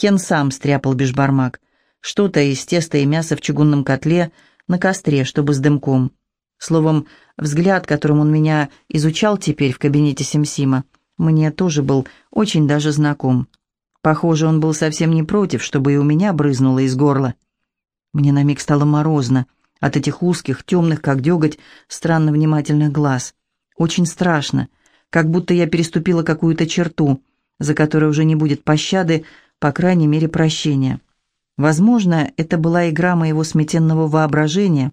Кен сам стряпал бешбармак. Что-то из теста и мяса в чугунном котле на костре, чтобы с дымком. Словом, взгляд, которым он меня изучал теперь в кабинете Симсима, мне тоже был очень даже знаком. Похоже, он был совсем не против, чтобы и у меня брызнуло из горла. Мне на миг стало морозно от этих узких, темных, как деготь, странно внимательных глаз. Очень страшно, как будто я переступила какую-то черту, за которой уже не будет пощады, по крайней мере, прощения. Возможно, это была игра моего сметенного воображения.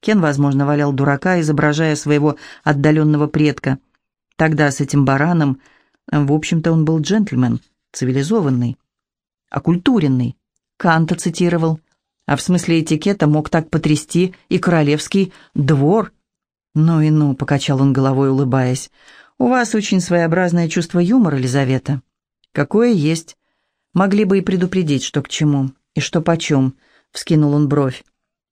Кен, возможно, валял дурака, изображая своего отдаленного предка. Тогда с этим бараном, в общем-то, он был джентльмен, цивилизованный, окультуренный. Канта цитировал. А в смысле этикета мог так потрясти и королевский двор. «Ну и ну», — покачал он головой, улыбаясь. «У вас очень своеобразное чувство юмора, Елизавета». «Какое есть. Могли бы и предупредить, что к чему и что почем», — вскинул он бровь.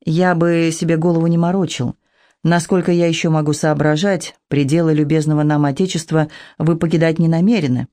«Я бы себе голову не морочил. Насколько я еще могу соображать, пределы любезного нам Отечества вы покидать не намерены».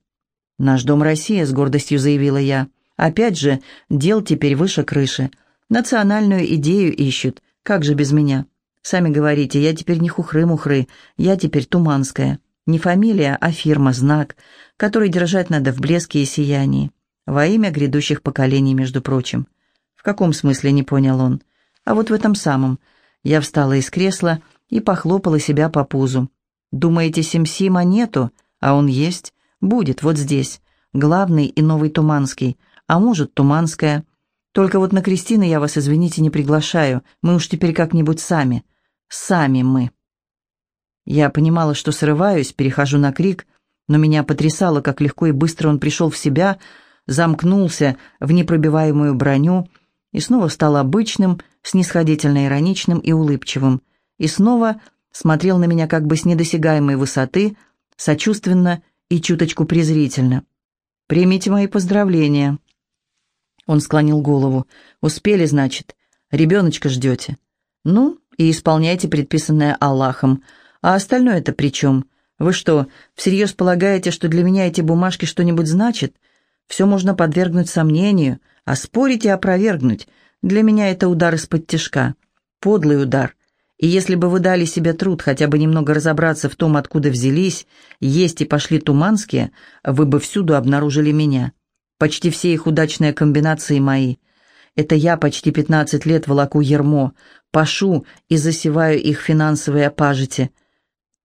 «Наш дом Россия», — с гордостью заявила я. «Опять же, дел теперь выше крыши. Национальную идею ищут. Как же без меня? Сами говорите, я теперь не хухры-мухры, я теперь Туманская. Не фамилия, а фирма, знак, который держать надо в блеске и сиянии. Во имя грядущих поколений, между прочим. В каком смысле, не понял он. А вот в этом самом. Я встала из кресла и похлопала себя по пузу. Думаете, Симсима нету? А он есть. Будет, вот здесь. Главный и новый Туманский. А может, Туманская. Только вот на Кристины я вас, извините, не приглашаю. Мы уж теперь как-нибудь сами. Сами мы. Я понимала, что срываюсь, перехожу на крик, но меня потрясало, как легко и быстро он пришел в себя, замкнулся в непробиваемую броню и снова стал обычным, снисходительно ироничным и улыбчивым, и снова смотрел на меня как бы с недосягаемой высоты, сочувственно и чуточку презрительно. «Примите мои поздравления», он склонил голову. «Успели, значит. Ребеночка ждете. Ну, и исполняйте предписанное Аллахом. А остальное-то при чем? Вы что, всерьез полагаете, что для меня эти бумажки что-нибудь значат? Все можно подвергнуть сомнению, а спорить и опровергнуть. Для меня это удар из-под тяжка. Подлый удар. И если бы вы дали себе труд хотя бы немного разобраться в том, откуда взялись, есть и пошли туманские, вы бы всюду обнаружили меня. Почти все их удачные комбинации мои. Это я почти 15 лет волоку ермо, пашу и засеваю их финансовые пажити.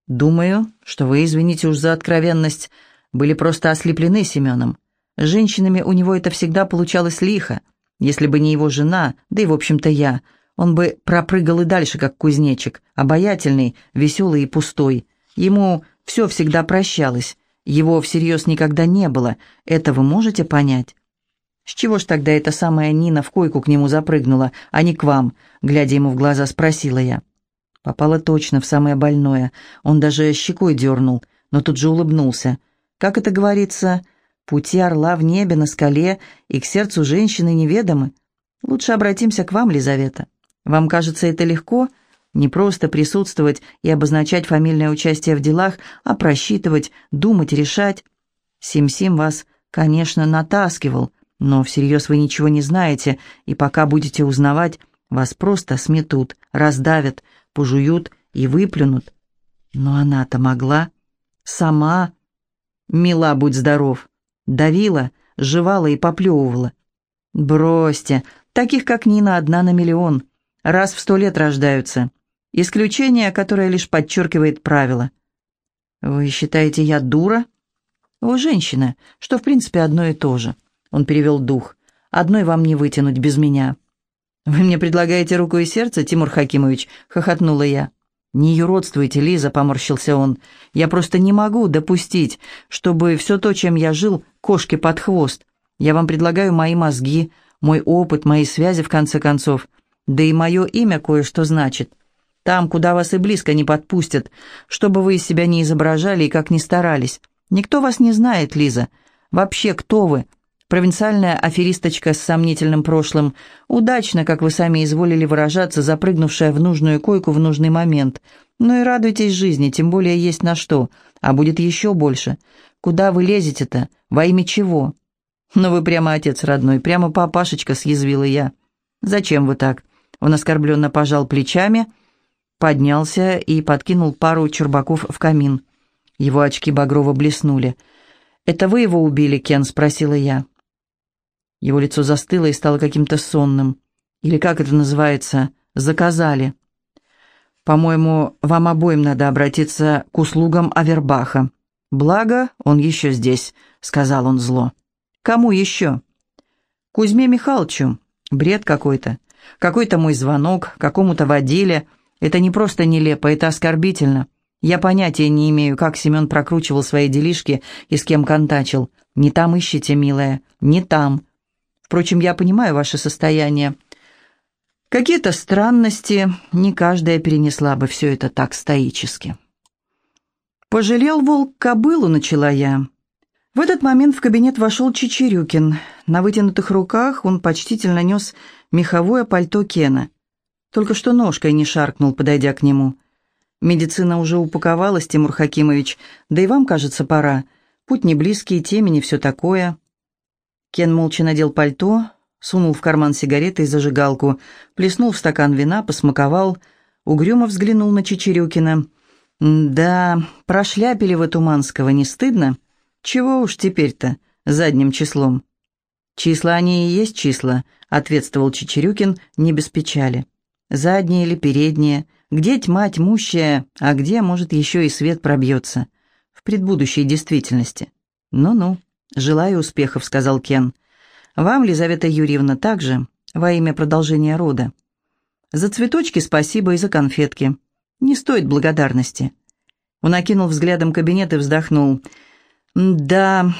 Думаю, что вы, извините уж за откровенность, были просто ослеплены Семеном. С женщинами у него это всегда получалось лихо. Если бы не его жена, да и, в общем-то, я, он бы пропрыгал и дальше, как кузнечик, обаятельный, веселый и пустой. Ему все всегда прощалось. Его всерьез никогда не было, это вы можете понять? С чего ж тогда эта самая Нина в койку к нему запрыгнула, а не к вам? Глядя ему в глаза, спросила я. Попала точно в самое больное. Он даже щекой дернул, но тут же улыбнулся. Как это говорится, пути орла в небе, на скале, и к сердцу женщины неведомы. Лучше обратимся к вам, Лизавета. Вам кажется это легко?» Не просто присутствовать и обозначать фамильное участие в делах, а просчитывать, думать, решать. Сим-Сим вас, конечно, натаскивал, но всерьез вы ничего не знаете, и пока будете узнавать, вас просто сметут, раздавят, пожуют и выплюнут. Но она-то могла. Сама. Мила, будь здоров. Давила, жевала и поплевывала. Бросьте, таких, как Нина, одна на миллион. Раз в сто лет рождаются. Исключение, которое лишь подчеркивает правило. «Вы считаете, я дура?» «Вы женщина, что в принципе одно и то же». Он перевел дух. «Одной вам не вытянуть без меня». «Вы мне предлагаете руку и сердце, Тимур Хакимович?» — хохотнула я. «Не юродствуйте, Лиза», — поморщился он. «Я просто не могу допустить, чтобы все то, чем я жил, кошки под хвост. Я вам предлагаю мои мозги, мой опыт, мои связи, в конце концов. Да и мое имя кое-что значит. Там, куда вас и близко не подпустят, чтобы вы из себя не изображали и как ни старались. Никто вас не знает, Лиза. Вообще, кто вы? Провинциальная аферисточка с сомнительным прошлым. Удачно, как вы сами изволили выражаться, запрыгнувшая в нужную койку в нужный момент. Ну и радуйтесь жизни, тем более есть на что. А будет еще больше. Куда вы лезете-то? Во имя чего? «Ну вы прямо отец родной, прямо папашечка», — съязвила я. «Зачем вы так?» Он оскорбленно пожал плечами, поднялся и подкинул пару чурбаков в камин. Его очки багрово блеснули. «Это вы его убили, Кен?» — спросила я. Его лицо застыло и стало каким-то сонным. Или как это называется? Заказали. По-моему, вам обоим надо обратиться к услугам Авербаха. Благо, он еще здесь, сказал он зло. Кому еще? Кузьме Михайловичу. Бред какой-то. Какой-то мой звонок, какому-то водиле. Это не просто нелепо, это оскорбительно. Я понятия не имею, как Семен прокручивал свои делишки и с кем контачил. Не там ищите, милая, не там. Впрочем, я понимаю ваше состояние. Какие-то странности, не каждая перенесла бы все это так стоически. «Пожалел волк кобылу», — начала я. В этот момент в кабинет вошел Чечерюкин. На вытянутых руках он почтительно нес меховое пальто Кена. Только что ножкой не шаркнул, подойдя к нему. «Медицина уже упаковалась, Тимур Хакимович, да и вам, кажется, пора. Путь не близкий, темень и все такое». Кен молча надел пальто, сунул в карман сигареты и зажигалку, плеснул в стакан вина, посмаковал, угрюмо взглянул на Чечерюкина. «Да, прошляпили вы Туманского, не стыдно? Чего уж теперь-то, задним числом?» «Числа они и есть числа», — ответствовал Чечерюкин не без печали. «Задние или передние? Где тьма тьмущая, а где, может, еще и свет пробьется? В предбудущей действительности. Ну-ну». «Желаю успехов», — сказал Кен. «Вам, Лизавета Юрьевна, также, во имя продолжения рода. За цветочки спасибо и за конфетки. Не стоит благодарности». Он окинул взглядом кабинет и вздохнул. «Да,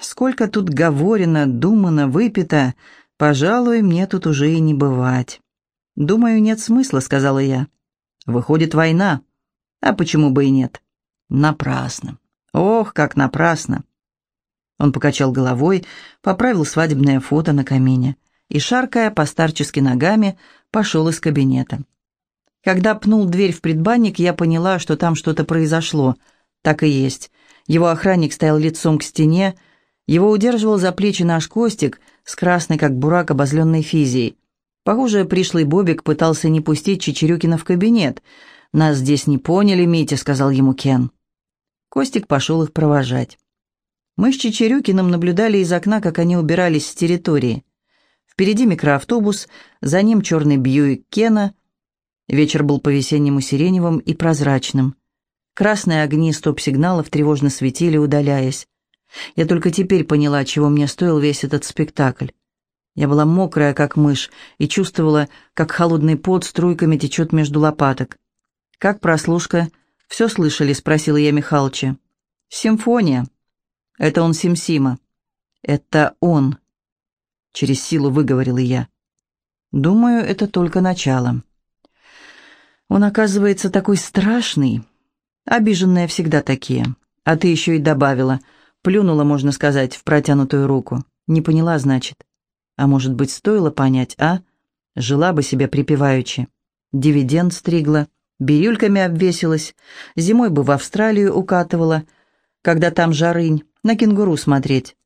сколько тут говорено, думано, выпито. Пожалуй, мне тут уже и не бывать». «Думаю, нет смысла», — сказала я. «Выходит, война. А почему бы и нет?» «Напрасно. Ох, как напрасно. Он покачал головой, поправил свадебное фото на камине и, шаркая постарчески ногами, пошел из кабинета. Когда пнул дверь в предбанник, я поняла, что там что-то произошло. Так и есть. Его охранник стоял лицом к стене, его удерживал за плечи наш Костик с красной, как бурак, обозленной физией. Похоже, пришлый Бобик пытался не пустить Чечерюкина в кабинет. «Нас здесь не поняли, Митя», — сказал ему Кен. Костик пошел их провожать. Мы с Чечерюкиным наблюдали из окна, как они убирались с территории. Впереди микроавтобус, за ним черный Бьюик Кена. Вечер был по-весеннему сиреневым и прозрачным. Красные огни стоп-сигналов тревожно светили, удаляясь. Я только теперь поняла, чего мне стоил весь этот спектакль. Я была мокрая, как мышь, и чувствовала, как холодный пот струйками течет между лопаток. «Как прослушка?» «Все слышали?» — спросила я Михалыча. «Симфония», это он Симсима. Это он. Через силу выговорила я. Думаю, это только начало. Он, оказывается, такой страшный. Обиженные всегда такие. А ты еще и добавила. Плюнула, можно сказать, в протянутую руку. Не поняла, значит. А может быть, стоило понять, а? Жила бы себе припеваючи. Дивиденд стригла, бирюльками обвесилась, зимой бы в Австралию укатывала, когда там жарынь, на кенгуру смотреть,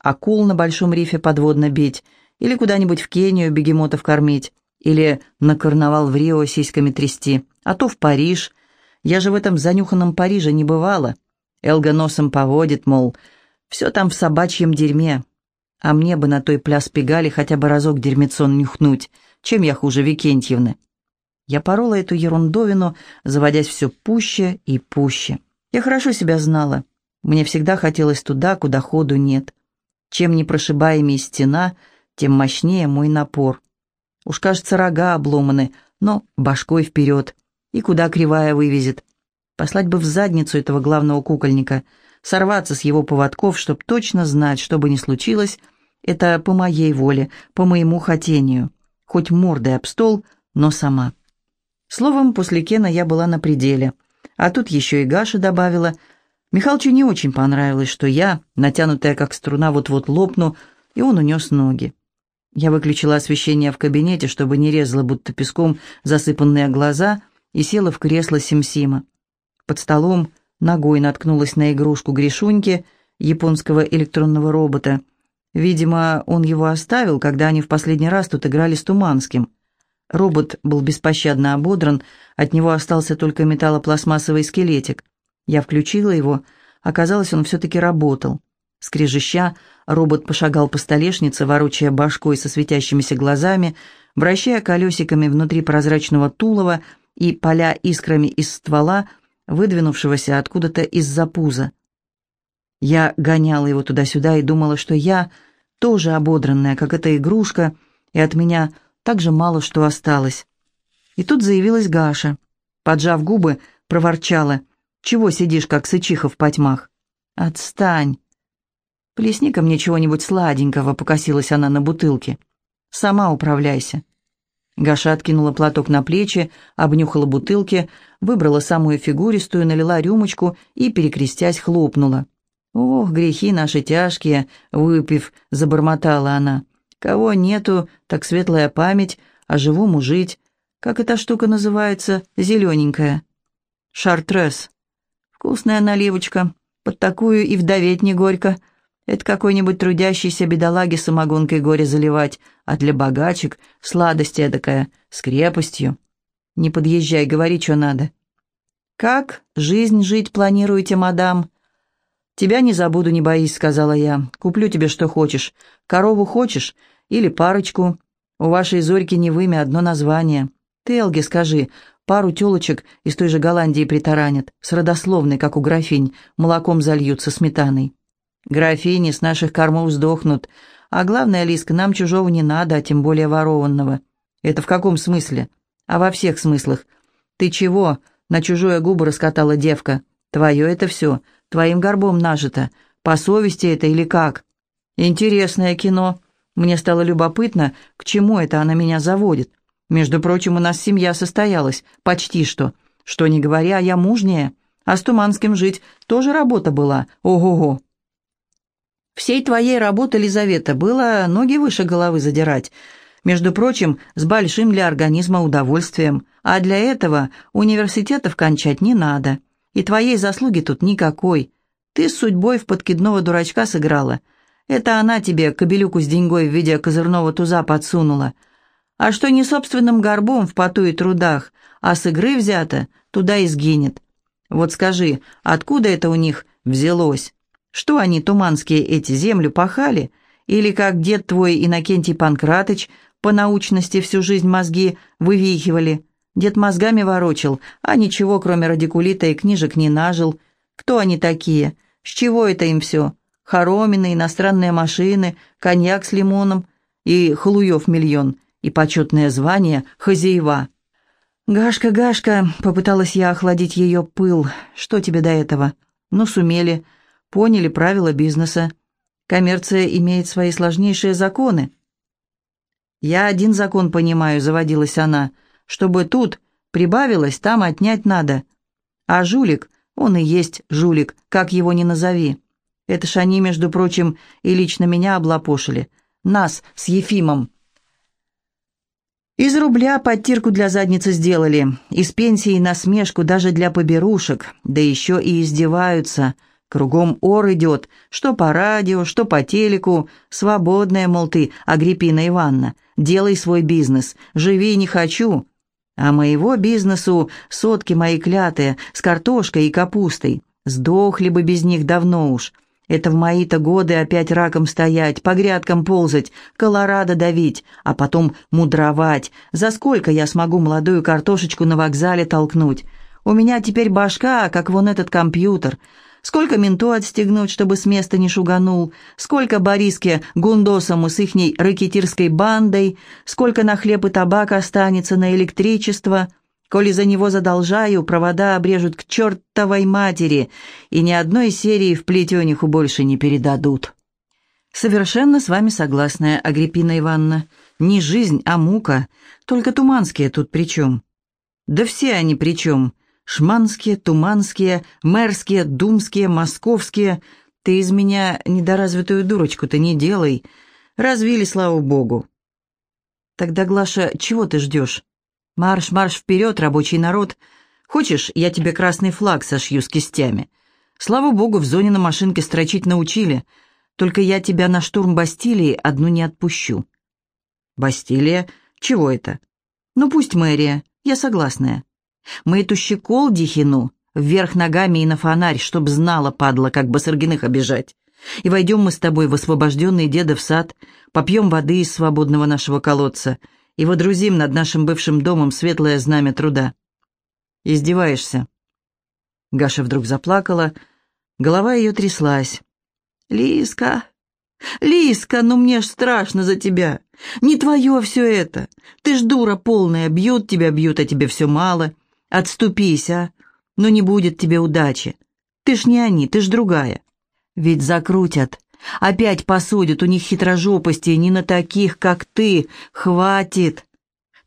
акул на большом рифе подводно бить, или куда-нибудь в Кению бегемотов кормить, или на карнавал в Рио сиськами трясти, а то в Париж. Я же в этом занюханном Париже не бывала. Элга носом поводит, мол, все там в собачьем дерьме. А мне бы на той пляс пегали хотя бы разок дерьмецон нюхнуть, чем я хуже Викентьевны. Я порола эту ерундовину, заводясь все пуще и пуще. Я хорошо себя знала. Мне всегда хотелось туда, куда ходу нет. Чем непрошибаемее стена, тем мощнее мой напор. Уж, кажется, рога обломаны, но башкой вперед. И куда кривая вывезет. Послать бы в задницу этого главного кукольника, сорваться с его поводков, чтоб точно знать, что бы ни случилось, это по моей воле, по моему хотению. Хоть мордой об стол, но сама. Словом, после Кена я была на пределе. А тут еще и Гаша добавила – Михалычу не очень понравилось, что я, натянутая как струна, вот-вот лопну, и он унес ноги. Я выключила освещение в кабинете, чтобы не резала будто песком засыпанные глаза, и села в кресло Симсима. Под столом ногой наткнулась на игрушку Гришуньки, японского электронного робота. Видимо, он его оставил, когда они в последний раз тут играли с Туманским. Робот был беспощадно ободран, от него остался только металлопластмассовый скелетик. Я включила его, оказалось, он все-таки работал. Скрежеща, робот пошагал по столешнице, ворочая башкой со светящимися глазами, вращая колесиками внутри прозрачного тулова и поля искрами из ствола, выдвинувшегося откуда-то из-за пуза. Я гоняла его туда-сюда и думала, что я тоже ободранная, как эта игрушка, и от меня так же мало что осталось. И тут заявилась Гаша. Поджав губы, проворчала. «Чего сидишь, как сычиха в потьмах?» «Отстань!» «Плесни-ка мне чего-нибудь сладенького», — покосилась она на бутылке. «Сама управляйся». Гаша откинула платок на плечи, обнюхала бутылки, выбрала самую фигуристую, налила рюмочку и, перекрестясь, хлопнула. «Ох, грехи наши тяжкие!» — выпив, забормотала она. «Кого нету, так светлая память, а живому жить. Как эта штука называется? Зелененькая». «Шартрес». «Вкусная наливочка. Под такую и вдоветь не горько. Это какой-нибудь трудящийся бедолаге самогонкой горе заливать, а для богачек сладость эдакая, с крепостью. Не подъезжай, говори, что надо». «Как жизнь жить планируете, мадам?» «Тебя не забуду, не боись», — сказала я. «Куплю тебе, что хочешь. Корову хочешь? Или парочку? У вашей Зорьки не вымя, одно название. Ты, Элге, скажи, пару тёлочек из той же Голландии притаранят, с родословной, как у графинь, молоком зальются сметаной. Графини с наших кормов сдохнут. А главное, Лиска, нам чужого не надо, а тем более ворованного. Это в каком смысле? А во всех смыслах. Ты чего? На чужое губы раскатала девка. Твое это все. Твоим горбом нажито. По совести это или как? Интересное кино. Мне стало любопытно, к чему это она меня заводит. Между прочим, у нас семья состоялась. Почти что. Что не говоря, я мужняя. А с Туманским жить тоже работа была. Ого-го. Всей твоей работы, Лизавета, было ноги выше головы задирать. Между прочим, с большим для организма удовольствием. А для этого университетов кончать не надо. И твоей заслуги тут никакой. Ты с судьбой в подкидного дурачка сыграла. Это она тебе кобелюку с деньгой в виде козырного туза подсунула. А что не собственным горбом в поту и трудах, а с игры взято, туда и сгинет. Вот скажи, откуда это у них взялось? Что они, туманские, эти землю пахали? Или как дед твой Иннокентий Панкратыч по научности всю жизнь мозги вывихивали?» Дед мозгами ворочил, а ничего, кроме радикулита и книжек, не нажил. Кто они такие? С чего это им все? Хоромины, иностранные машины, коньяк с лимоном и халуев миллион, и почетное звание хозяева. «Гашка, Гашка», — попыталась я охладить ее пыл, — «что тебе до этого?» «Ну, сумели, поняли правила бизнеса. Коммерция имеет свои сложнейшие законы». «Я один закон понимаю», — заводилась она, — чтобы тут прибавилось, там отнять надо. А жулик, он и есть жулик, как его ни назови. Это ж они, между прочим, и лично меня облапошили. Нас с Ефимом. Из рубля подтирку для задницы сделали, из пенсии насмешку даже для поберушек, да еще и издеваются. Кругом ор идет, что по радио, что по телеку. Свободная, мол, ты, Агриппина Ивановна, делай свой бизнес, живи не хочу. А моего бизнесу сотки мои клятые, с картошкой и капустой. Сдохли бы без них давно уж. Это в мои-то годы опять раком стоять, по грядкам ползать, колорадо давить, а потом мудровать. За сколько я смогу молодую картошечку на вокзале толкнуть? У меня теперь башка, как вон этот компьютер. Сколько менту отстегнуть, чтобы с места не шуганул? Сколько Бориске Гундосому с ихней рэкетирской бандой? Сколько на хлеб и табак останется на электричество? Коли за него задолжаю, провода обрежут к чертовой матери, и ни одной серии в плетениху больше не передадут. Совершенно с вами согласная, Агриппина Ивановна. Не жизнь, а мука. Только туманские тут при чем? Да все они при чем. Шманские, туманские, мэрские, думские, московские. Ты из меня недоразвитую дурочку-то не делай. Развили, слава богу. Тогда, Глаша, чего ты ждешь? Марш, марш вперед, рабочий народ. Хочешь, я тебе красный флаг сошью с кистями? Слава богу, в зоне на машинке строчить научили. Только я тебя на штурм Бастилии одну не отпущу». «Бастилия? Чего это?» «Ну, пусть мэрия. Я согласная. Мы эту щекол дихину вверх ногами и на фонарь, чтоб знала, падла, как Басаргиных обижать. И войдем мы с тобой в освобожденный дедов сад, попьем воды из свободного нашего колодца и водрузим над нашим бывшим домом светлое знамя труда. Издеваешься?» Гаша вдруг заплакала, голова ее тряслась. «Лиска, Лиска, ну мне ж страшно за тебя. Не твое все это. Ты ж дура полная, бьют тебя, бьют, а тебе все мало. Отступись, а? Но не будет тебе удачи. Ты ж не они, ты ж другая. Ведь закрутят. Опять посудят, у них хитрожопости, не на таких, как ты. Хватит.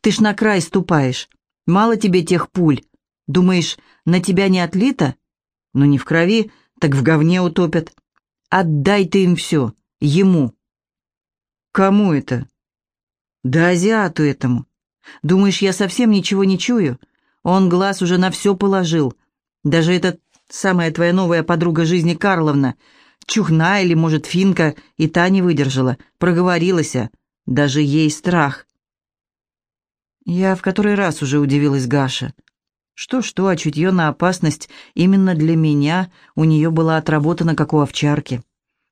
Ты ж на край ступаешь. Мало тебе тех пуль. Думаешь, на тебя не отлито? Ну не в крови, так в говне утопят. Отдай ты им все, ему. Кому это? Да азиату этому. Думаешь, я совсем ничего не чую? Он глаз уже на все положил. Даже эта самая твоя новая подруга жизни Карловна, чухна или, может, финка, и та не выдержала, проговорилась. Даже ей страх. Я в который раз уже удивилась Гаша. Что-что, а чутье на опасность именно для меня у нее было отработано, как у овчарки.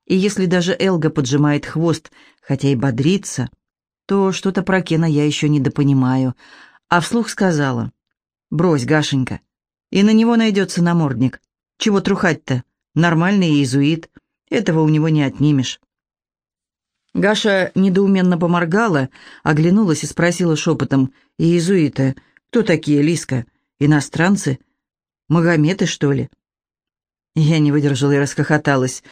И если даже Элга поджимает хвост, хотя и бодрится, то что-то про Кена я еще недопонимаю. А вслух сказала, «Брось, Гашенька, и на него найдется намордник. Чего трухать-то? Нормальный иезуит, этого у него не отнимешь». Гаша недоуменно поморгала, оглянулась и спросила шепотом, «Иезуиты, кто такие, Лиска?» Иностранцы? Магометы, что ли?» Я не выдержала и расхохоталась.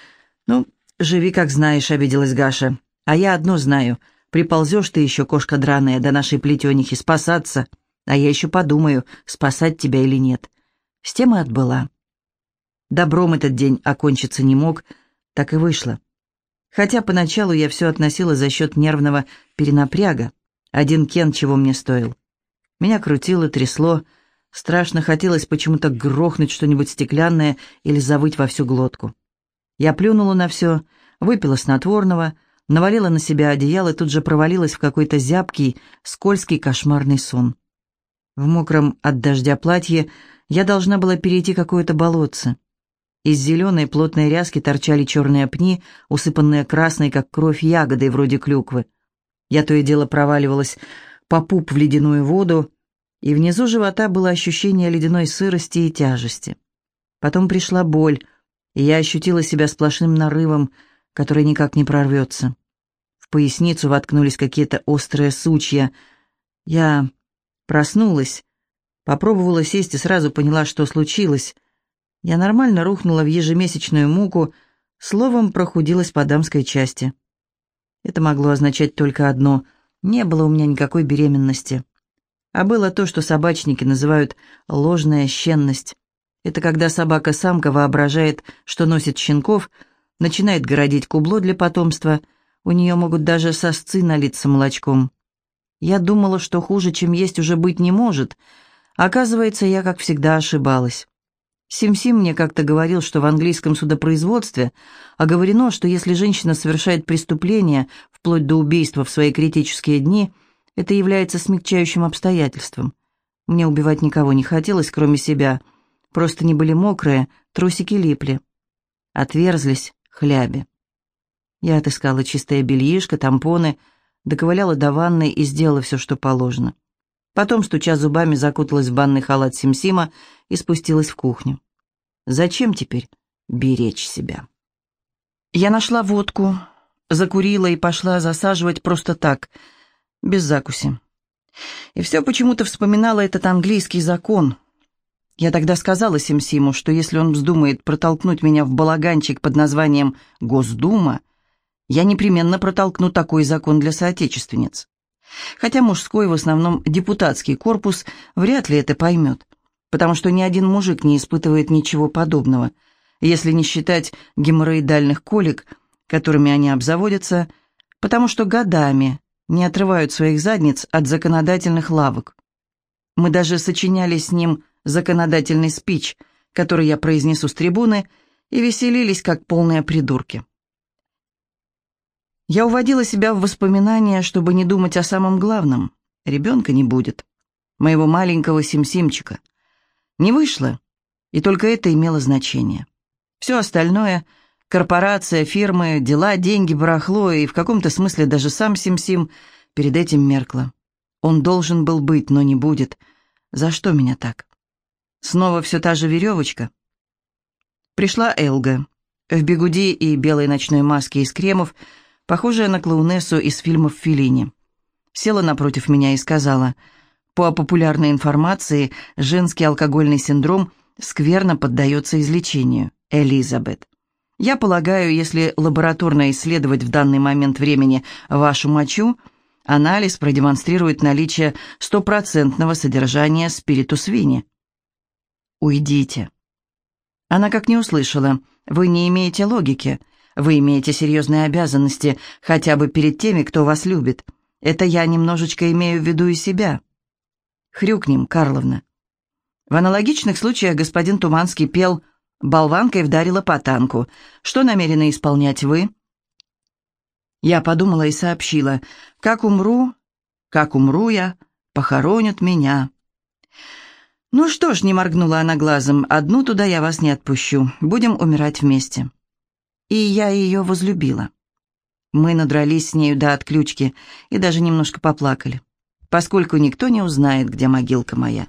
«Ну, живи, как знаешь», — обиделась Гаша. «А я одно знаю. Приползешь ты еще, кошка драная, до нашей плетенихи, спасаться. А я еще подумаю, спасать тебя или нет». С тем и отбыла. Добром этот день окончиться не мог, так и вышло. Хотя поначалу я все относила за счет нервного перенапряга. Один кен чего мне стоил. Меня крутило, трясло, Страшно хотелось почему-то грохнуть что-нибудь стеклянное или завыть во всю глотку. Я плюнула на все, выпила снотворного, навалила на себя одеяло и тут же провалилась в какой-то зябкий, скользкий кошмарный сон. В мокром от дождя платье я должна была перейти какое-то болотце. Из зеленой плотной ряски торчали черные пни, усыпанные красной, как кровь, ягодой вроде клюквы. Я то и дело проваливалась по пуп в ледяную воду, и внизу живота было ощущение ледяной сырости и тяжести. Потом пришла боль, и я ощутила себя сплошным нарывом, который никак не прорвется. В поясницу воткнулись какие-то острые сучья. Я проснулась, попробовала сесть и сразу поняла, что случилось. Я нормально рухнула в ежемесячную муку, словом, прохудилась по дамской части. Это могло означать только одно — не было у меня никакой беременности а было то, что собачники называют ложная щенность. Это когда собака-самка воображает, что носит щенков, начинает городить кубло для потомства, у нее могут даже сосцы налиться молочком. Я думала, что хуже, чем есть, уже быть не может. Оказывается, я, как всегда, ошибалась. Сим-Сим мне как-то говорил, что в английском судопроизводстве оговорено, что если женщина совершает преступление, вплоть до убийства в свои критические дни – это является смягчающим обстоятельством. Мне убивать никого не хотелось, кроме себя. Просто не были мокрые, трусики липли. Отверзлись хляби. Я отыскала чистое бельишко, тампоны, доковыляла до ванной и сделала все, что положено. Потом, стуча зубами, закуталась в банный халат Симсима и спустилась в кухню. Зачем теперь беречь себя? Я нашла водку, закурила и пошла засаживать просто так — без закуси. И все почему-то вспоминала этот английский закон. Я тогда сказала Симсиму, что если он вздумает протолкнуть меня в балаганчик под названием «Госдума», я непременно протолкну такой закон для соотечественниц. Хотя мужской, в основном депутатский корпус, вряд ли это поймет, потому что ни один мужик не испытывает ничего подобного, если не считать геморроидальных колик, которыми они обзаводятся, потому что годами не отрывают своих задниц от законодательных лавок. Мы даже сочиняли с ним законодательный спич, который я произнесу с трибуны, и веселились, как полные придурки. Я уводила себя в воспоминания, чтобы не думать о самом главном. Ребенка не будет. Моего маленького Симсимчика. Не вышло, и только это имело значение. Все остальное — корпорация, фирмы, дела, деньги, барахло и в каком-то смысле даже сам Сим-Сим перед этим меркло. Он должен был быть, но не будет. За что меня так? Снова все та же веревочка. Пришла Элга. В бегуди и белой ночной маске из кремов, похожая на клоунессу из фильмов Филини. Села напротив меня и сказала, «По популярной информации, женский алкогольный синдром скверно поддается излечению. Элизабет. Я полагаю, если лабораторно исследовать в данный момент времени вашу мочу, анализ продемонстрирует наличие стопроцентного содержания спиритус вини. Уйдите. Она как не услышала. Вы не имеете логики. Вы имеете серьезные обязанности, хотя бы перед теми, кто вас любит. Это я немножечко имею в виду и себя. Хрюкнем, Карловна. В аналогичных случаях господин Туманский пел Болванкой вдарила по танку. Что намерены исполнять вы?» Я подумала и сообщила. «Как умру, как умру я, похоронят меня». «Ну что ж», — не моргнула она глазом, — «одну туда я вас не отпущу. Будем умирать вместе». И я ее возлюбила. Мы надрались с нею до отключки и даже немножко поплакали, поскольку никто не узнает, где могилка моя.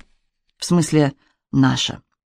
В смысле, наша.